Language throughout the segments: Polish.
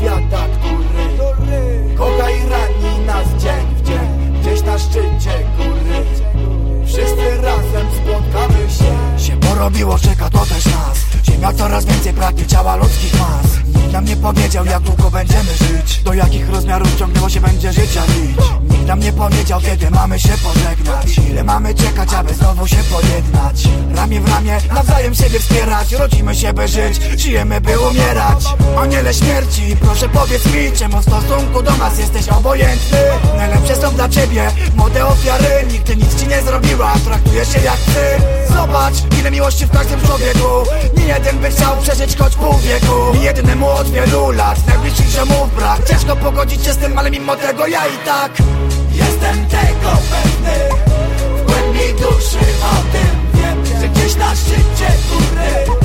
świata, który Kocha i rani nas dzień w dzień Gdzieś na szczycie góry Wszyscy razem spotkamy się. Się porobiło, czeka to też nas. Ziemia coraz więcej pragnie ciała ludzkich mas. Nikt nam nie powiedział jak długo będziemy żyć. Do jakich rozmiarów ciągnęło się będzie życia nic Nikt nam nie powiedział kiedy mamy się pożegnać. Ile mamy czekać aby znowu się pojednać. Ramię w ramię nawzajem siebie wspierać Rodzimy się by żyć, żyjemy by umierać. Aniele śmierci, proszę powiedz mi Czemu w stosunku do nas jesteś obojętny? Najlepsze są dla ciebie młode ofiary Nigdy nic ci nie zrobiła, traktujesz się jak ty Zobacz ile miłości w każdym człowieku. Nie jeden by chciał przeżyć choć pół wieku. Nie jednemu od wielu lat Najbliższych ziomów brak. Ciężko pogodzić się z tym, ale mimo tego ja i tak Jestem tego pewny. W głębi duszy o tym gdzieś na szczycie góry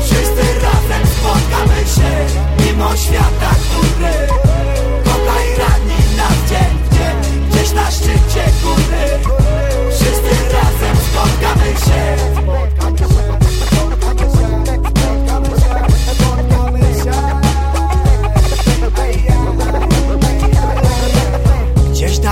Wszyscy razem spotkamy się Mimo świata,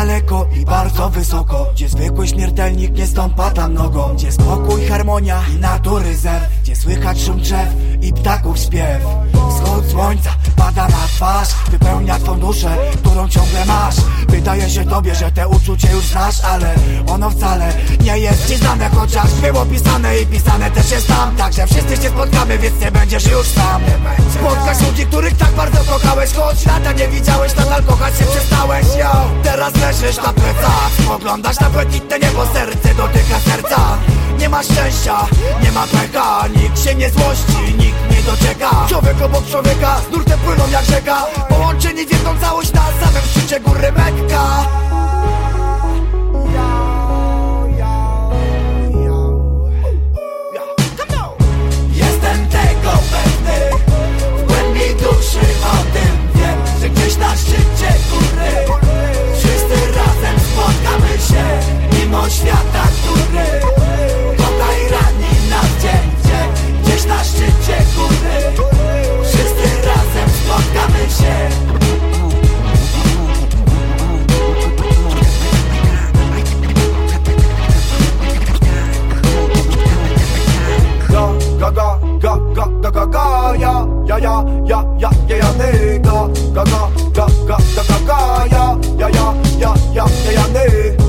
daleko i bardzo wysoko Gdzie zwykły śmiertelnik nie stąpa tam nogą Gdzie spokój, harmonia i natury zew Gdzie słychać szum drzew i ptaków śpiew. Wschód słońca pada na twarz Wypełnia twą duszę, którą ciągle masz. Wydaje się tobie, że te uczucie już znasz Ale ono wcale nie jest ci znane Chociaż było pisane i pisane też jest tam. Także wszyscy się spotkamy, więc nie będziesz już sam. Spotkasz ludzi, których tak bardzo kochałeś Choć lata nie widziałeś, nadal kochać się przestałeś Yo, teraz leżysz na plecach. Spoglądasz na błękitne niebo, serce dotyka serca. Nie ma szczęścia, nie ma pecha Nikt się nie złości, nikt nie docieka. Człowiek obok człowieka, z nurtem płyną jak rzeka. Połączeni w jedną całość na samym szczycie góry Mekka Ya ya ya ya ya ya ya. niin, Ya ya ya ya ya ya ya. ja, ja, ja, ja, ja, ja, ja, niin.